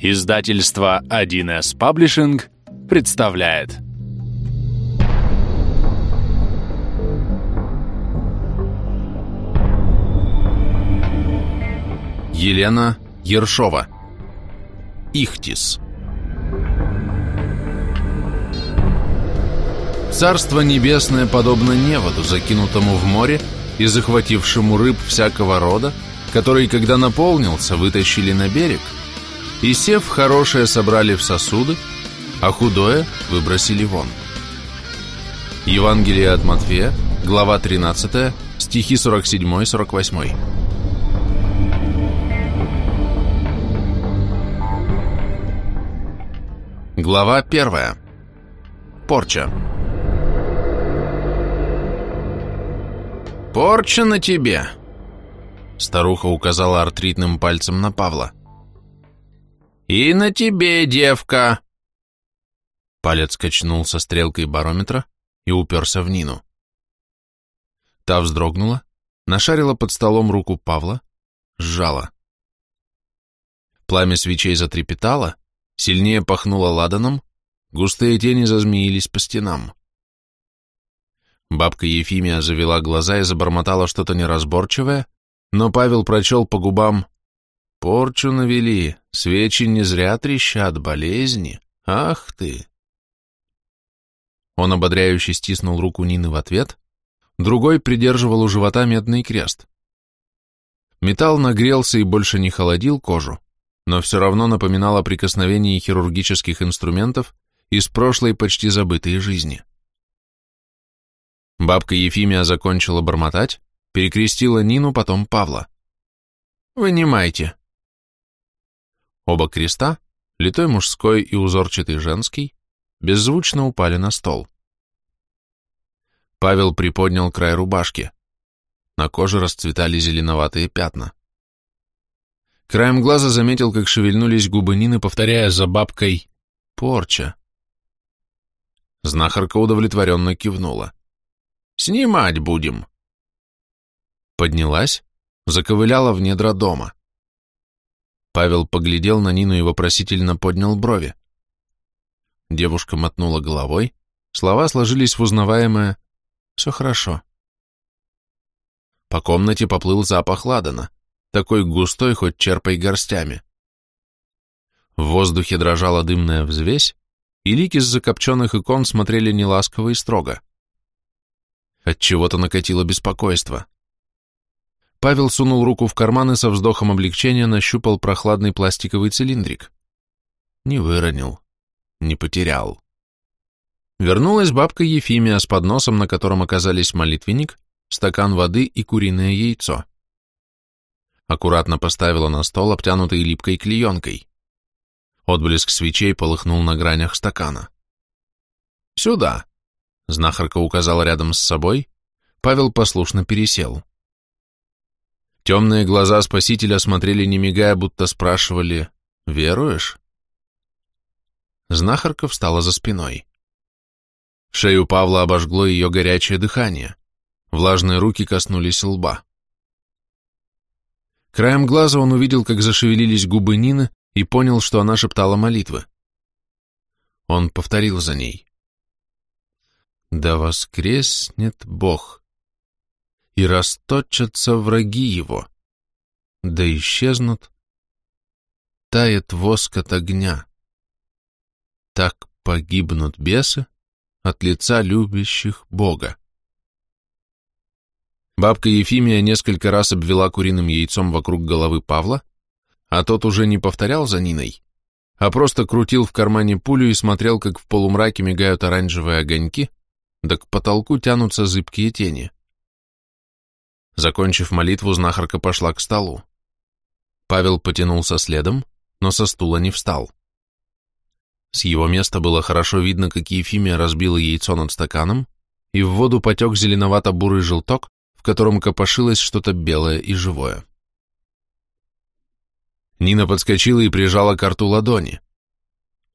Издательство 1С Паблишинг представляет. Елена Ершова. Ихтис. Царство небесное подобно неводу, закинутому в море и захватившему рыб всякого рода, который, когда наполнился, вытащили на берег – и сев хорошее собрали в сосуды, а худое выбросили вон. Евангелие от Матфея, глава 13, стихи 47-48. Глава 1. Порча. «Порча на тебе!» Старуха указала артритным пальцем на Павла. «И на тебе, девка!» Палец качнул со стрелкой барометра и уперся в Нину. Та вздрогнула, нашарила под столом руку Павла, сжала. Пламя свечей затрепетало, сильнее пахнуло ладаном, густые тени зазмеились по стенам. Бабка Ефимия завела глаза и забормотала что-то неразборчивое, но Павел прочел по губам Порчу навели, свечи не зря трещат, болезни. Ах ты! Он ободряюще стиснул руку Нины в ответ, другой придерживал у живота медный крест. Металл нагрелся и больше не холодил кожу, но все равно напоминал о прикосновении хирургических инструментов из прошлой почти забытой жизни. Бабка Ефимия закончила бормотать, перекрестила Нину, потом Павла. «Вынимайте», Оба креста, литой мужской и узорчатый женский, беззвучно упали на стол. Павел приподнял край рубашки. На коже расцветали зеленоватые пятна. Краем глаза заметил, как шевельнулись губы Нины, повторяя за бабкой «Порча». Знахарка удовлетворенно кивнула. «Снимать будем». Поднялась, заковыляла в недра дома. Павел поглядел на Нину и вопросительно поднял брови. Девушка мотнула головой, слова сложились в узнаваемое «все хорошо». По комнате поплыл запах ладана, такой густой, хоть черпай горстями. В воздухе дрожала дымная взвесь, и лики с закопченных икон смотрели неласково и строго. От чего то накатило беспокойство. Павел сунул руку в карман и со вздохом облегчения нащупал прохладный пластиковый цилиндрик. Не выронил, не потерял. Вернулась бабка Ефимия с подносом, на котором оказались молитвенник, стакан воды и куриное яйцо. Аккуратно поставила на стол, обтянутый липкой клеенкой. Отблеск свечей полыхнул на гранях стакана. «Сюда!» — знахарка указала рядом с собой, Павел послушно пересел. Темные глаза спасителя смотрели не мигая, будто спрашивали «Веруешь?». Знахарка встала за спиной. Шею Павла обожгло ее горячее дыхание. Влажные руки коснулись лба. Краем глаза он увидел, как зашевелились губы Нины и понял, что она шептала молитвы. Он повторил за ней. «Да воскреснет Бог, и расточатся враги его, да исчезнут, тает воск от огня. Так погибнут бесы от лица любящих Бога. Бабка Ефимия несколько раз обвела куриным яйцом вокруг головы Павла, а тот уже не повторял за Ниной, а просто крутил в кармане пулю и смотрел, как в полумраке мигают оранжевые огоньки, да к потолку тянутся зыбкие тени. Закончив молитву, знахарка пошла к столу. Павел потянулся следом, но со стула не встал. С его места было хорошо видно, как Ефимия разбила яйцо над стаканом, и в воду потек зеленовато-бурый желток, в котором копошилось что-то белое и живое. Нина подскочила и прижала к рту ладони.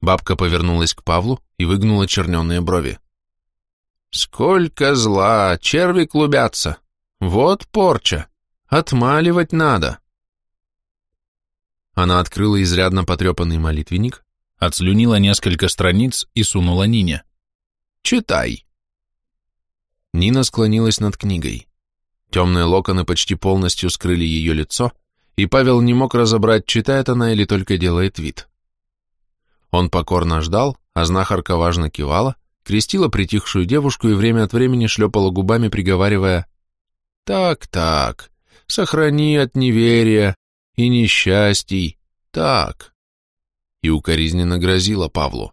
Бабка повернулась к Павлу и выгнула черненые брови. «Сколько зла! Черви клубятся! Вот порча. Отмаливать надо. Она открыла изрядно потрепанный молитвенник, отслюнила несколько страниц и сунула Нине. «Читай». Нина склонилась над книгой. Темные локоны почти полностью скрыли ее лицо, и Павел не мог разобрать, читает она или только делает вид. Он покорно ждал, а знахарка важно кивала, крестила притихшую девушку и время от времени шлепала губами, приговаривая «Так, так, сохрани от неверия и несчастий, так». И укоризненно грозила Павлу.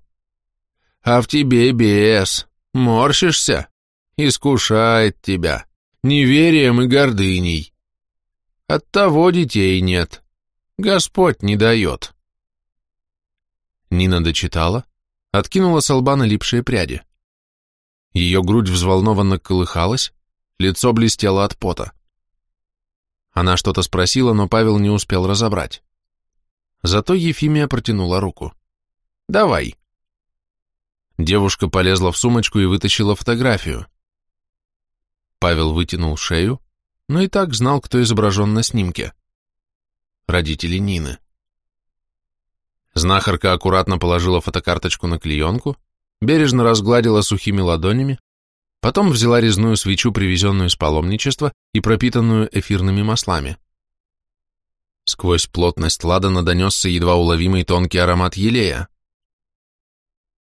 «А в тебе бес, морщишься, искушает тебя, неверием и гордыней. Оттого детей нет, Господь не дает». Нина дочитала, откинула с лба налипшие пряди. Ее грудь взволнованно колыхалась, лицо блестело от пота. Она что-то спросила, но Павел не успел разобрать. Зато Ефимия протянула руку. «Давай». Девушка полезла в сумочку и вытащила фотографию. Павел вытянул шею, но и так знал, кто изображен на снимке. Родители Нины. Знахарка аккуратно положила фотокарточку на клеенку, бережно разгладила сухими ладонями, потом взяла резную свечу, привезенную из паломничества и пропитанную эфирными маслами. Сквозь плотность ладана донесся едва уловимый тонкий аромат елея.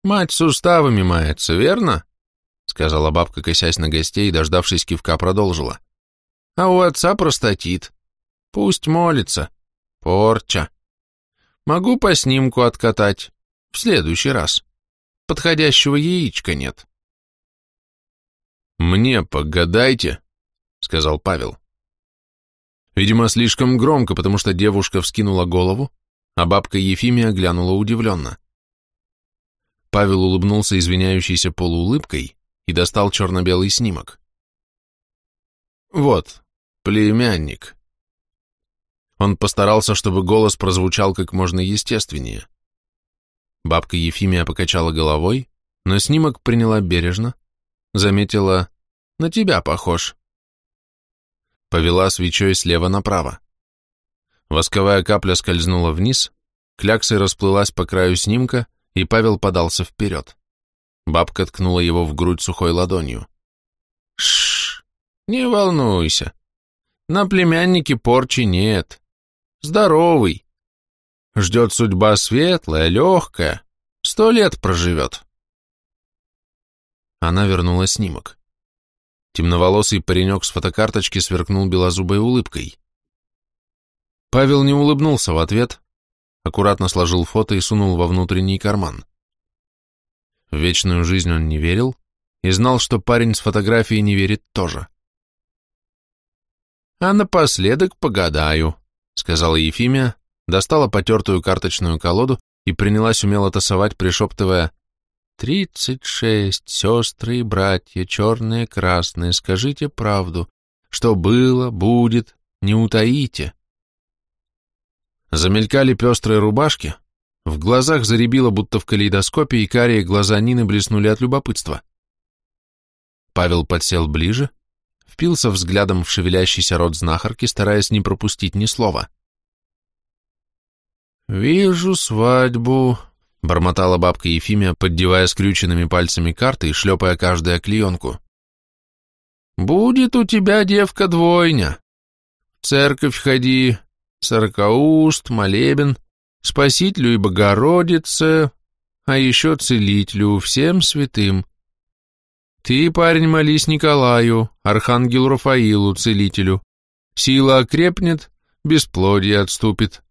«Мать суставами мается, верно?» — сказала бабка, косясь на гостей, дождавшись кивка, продолжила. «А у отца простатит. Пусть молится. Порча. Могу по снимку откатать. В следующий раз. Подходящего яичка нет. «Мне погадайте», — сказал Павел. Видимо, слишком громко, потому что девушка вскинула голову, а бабка Ефимия глянула удивленно. Павел улыбнулся извиняющейся полуулыбкой и достал черно-белый снимок. «Вот, племянник», он постарался, чтобы голос прозвучал как можно естественнее. Бабка Ефимия покачала головой, но снимок приняла бережно, заметила «на тебя похож». Повела свечой слева направо. Восковая капля скользнула вниз, кляксой расплылась по краю снимка, и Павел подался вперед. Бабка ткнула его в грудь сухой ладонью. Шш, не волнуйся. На племяннике порчи нет здоровый. Ждет судьба светлая, легкая, сто лет проживет. Она вернула снимок. Темноволосый паренек с фотокарточки сверкнул белозубой улыбкой. Павел не улыбнулся в ответ, аккуратно сложил фото и сунул во внутренний карман. В вечную жизнь он не верил и знал, что парень с фотографией не верит тоже. «А напоследок погадаю», сказала Ефимия, достала потертую карточную колоду и принялась умело тасовать, пришептывая «Тридцать шесть, сестры и братья, черные, красные, скажите правду, что было, будет, не утаите». Замелькали пестрые рубашки, в глазах заребило, будто в калейдоскопе, и карие глаза Нины блеснули от любопытства. Павел подсел ближе, впился взглядом в шевелящийся рот знахарки, стараясь не пропустить ни слова. «Вижу свадьбу», — бормотала бабка Ефимия, поддевая скрюченными пальцами карты и шлепая каждую клеенку. «Будет у тебя, девка, двойня. В церковь ходи, сорокауст, молебен, Спасителю и Богородице, а еще Целителю, всем святым. Ты, парень, молись Николаю, Архангелу Рафаилу, Целителю. Сила окрепнет, бесплодие отступит.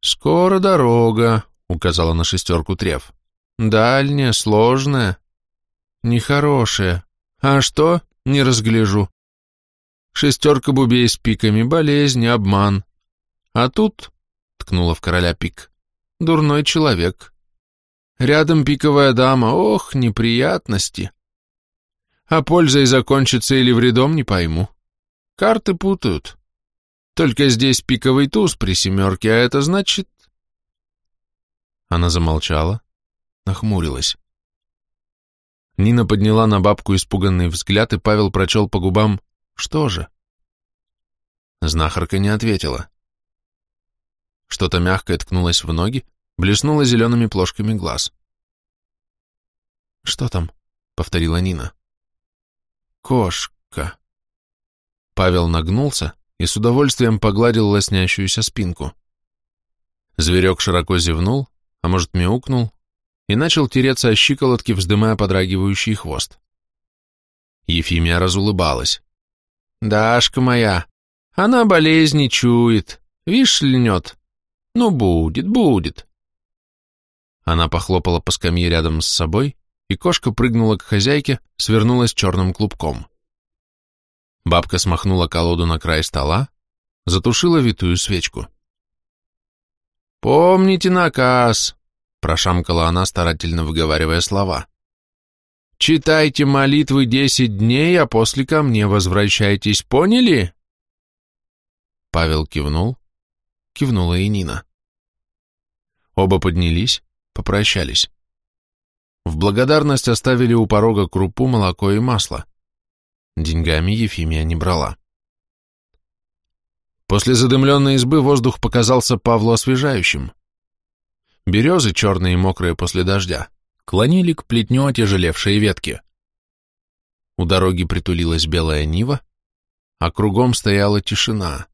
«Скоро дорога», — указала на шестерку Трев. «Дальняя, сложная, нехорошая. А что? Не разгляжу. Шестерка бубей с пиками, болезнь, обман. А тут, — ткнула в короля пик, — дурной человек. Рядом пиковая дама, ох, неприятности. А пользой закончится или вредом, не пойму. Карты путают. Только здесь пиковый туз при семерке, а это значит... Она замолчала, нахмурилась. Нина подняла на бабку испуганный взгляд, и Павел прочел по губам «Что же?». Знахарка не ответила. Что-то мягкое ткнулось в ноги, блеснуло зелеными плошками глаз. «Что там?» — повторила Нина. «Кошка». Павел нагнулся и с удовольствием погладил лоснящуюся спинку. Зверек широко зевнул, а может мяукнул, и начал тереться о щиколотки, вздымая подрагивающий хвост. Ефимия разулыбалась. «Дашка моя, она болезни чует, вишь, льнет. Ну, будет, будет». Она похлопала по скамье рядом с собой, и кошка прыгнула к хозяйке, свернулась черным клубком. Бабка смахнула колоду на край стола, затушила витую свечку. «Помните наказ!» — прошамкала она, старательно выговаривая слова. «Читайте молитвы десять дней, а после ко мне возвращайтесь, поняли?» Павел кивнул, кивнула и Нина. Оба поднялись, попрощались. В благодарность оставили у порога крупу, молоко и масло. Деньгами Ефимия не брала. После задымленной избы воздух показался Павлу освежающим. Березы, черные и мокрые после дождя, клонили к плетню отяжелевшие ветки. У дороги притулилась белая нива, а кругом стояла тишина.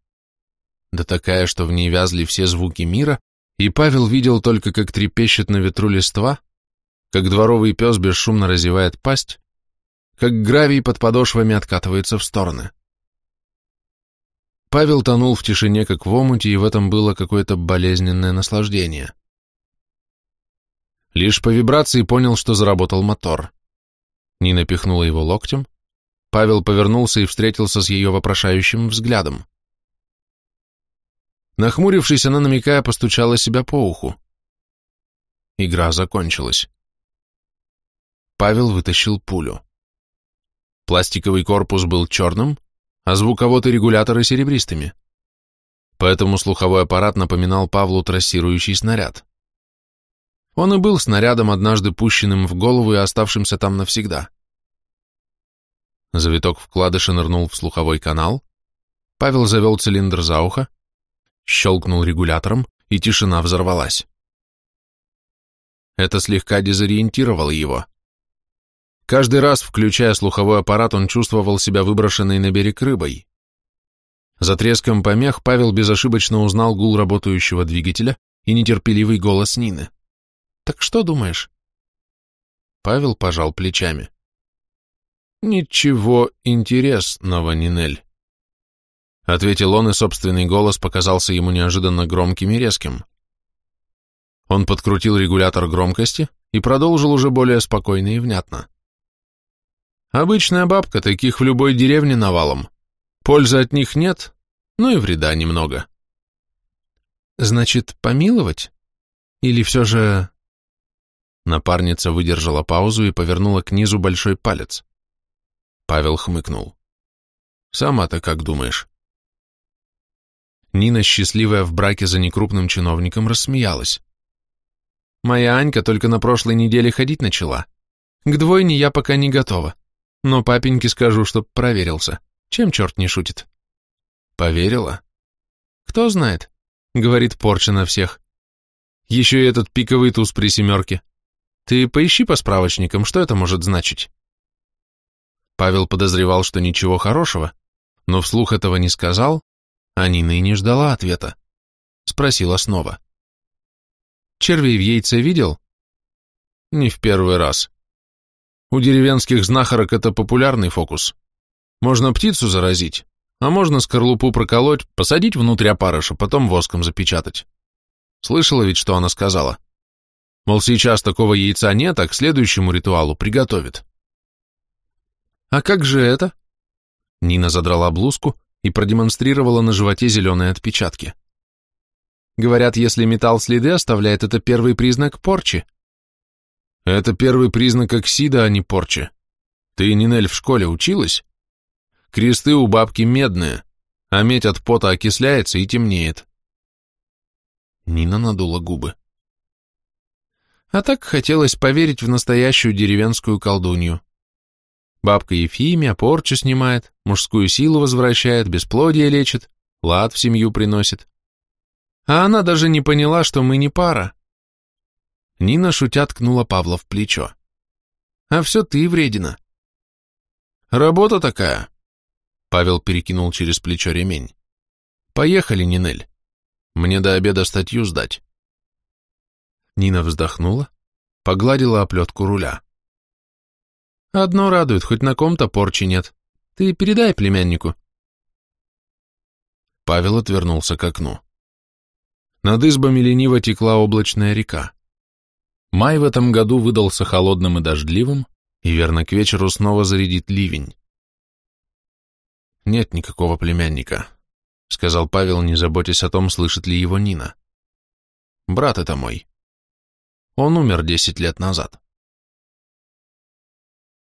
Да такая, что в ней вязли все звуки мира, и Павел видел только, как трепещет на ветру листва, как дворовый пес бесшумно разевает пасть, как гравий под подошвами откатывается в стороны. Павел тонул в тишине, как в омуте, и в этом было какое-то болезненное наслаждение. Лишь по вибрации понял, что заработал мотор. Нина пихнула его локтем. Павел повернулся и встретился с ее вопрошающим взглядом. Нахмурившись, она, намекая, постучала себя по уху. Игра закончилась. Павел вытащил пулю. Пластиковый корпус был черным, а звуковод и регуляторы серебристыми. Поэтому слуховой аппарат напоминал Павлу трассирующий снаряд. Он и был снарядом, однажды пущенным в голову и оставшимся там навсегда. Завиток вкладыша нырнул в слуховой канал, Павел завел цилиндр за ухо, щелкнул регулятором, и тишина взорвалась. Это слегка дезориентировало его. Каждый раз, включая слуховой аппарат, он чувствовал себя выброшенной на берег рыбой. За треском помех Павел безошибочно узнал гул работающего двигателя и нетерпеливый голос Нины. «Так что думаешь?» Павел пожал плечами. «Ничего интересного, Нинель», — ответил он, и собственный голос показался ему неожиданно громким и резким. Он подкрутил регулятор громкости и продолжил уже более спокойно и внятно. Обычная бабка, таких в любой деревне навалом. Пользы от них нет, ну и вреда немного. Значит, помиловать? Или все же... Напарница выдержала паузу и повернула к низу большой палец. Павел хмыкнул. «Сама-то как думаешь?» Нина, счастливая в браке за некрупным чиновником, рассмеялась. «Моя Анька только на прошлой неделе ходить начала. К двойне я пока не готова. Но папеньке скажу, чтоб проверился. Чем черт не шутит? Поверила? Кто знает. Говорит, порча на всех. Еще и этот пиковый туз при семерке. Ты поищи по справочникам, что это может значить. Павел подозревал, что ничего хорошего, но вслух этого не сказал, а Нина и не ждала ответа. Спросила снова. Червей в яйце видел? Не в первый раз. У деревенских знахарок это популярный фокус. Можно птицу заразить, а можно скорлупу проколоть, посадить внутрь опарыша, потом воском запечатать. Слышала ведь, что она сказала? Мол, сейчас такого яйца нет, а к следующему ритуалу приготовит. А как же это? Нина задрала блузку и продемонстрировала на животе зеленые отпечатки. Говорят, если металл следы оставляет, это первый признак порчи. Это первый признак оксида, а не порчи. Ты, Нинель, в школе училась? Кресты у бабки медные, а медь от пота окисляется и темнеет. Нина надула губы. А так хотелось поверить в настоящую деревенскую колдунью. Бабка Ефимия порчу снимает, мужскую силу возвращает, бесплодие лечит, лад в семью приносит. А она даже не поняла, что мы не пара. Нина, шутя, ткнула Павла в плечо. А все ты, вредина. Работа такая. Павел перекинул через плечо ремень. Поехали, Нинель. Мне до обеда статью сдать. Нина вздохнула, погладила оплетку руля. Одно радует, хоть на ком-то порчи нет. Ты передай племяннику. Павел отвернулся к окну. Над избами лениво текла облачная река. Май в этом году выдался холодным и дождливым, и верно к вечеру снова зарядит ливень. «Нет никакого племянника», — сказал Павел, не заботясь о том, слышит ли его Нина. «Брат это мой. Он умер десять лет назад».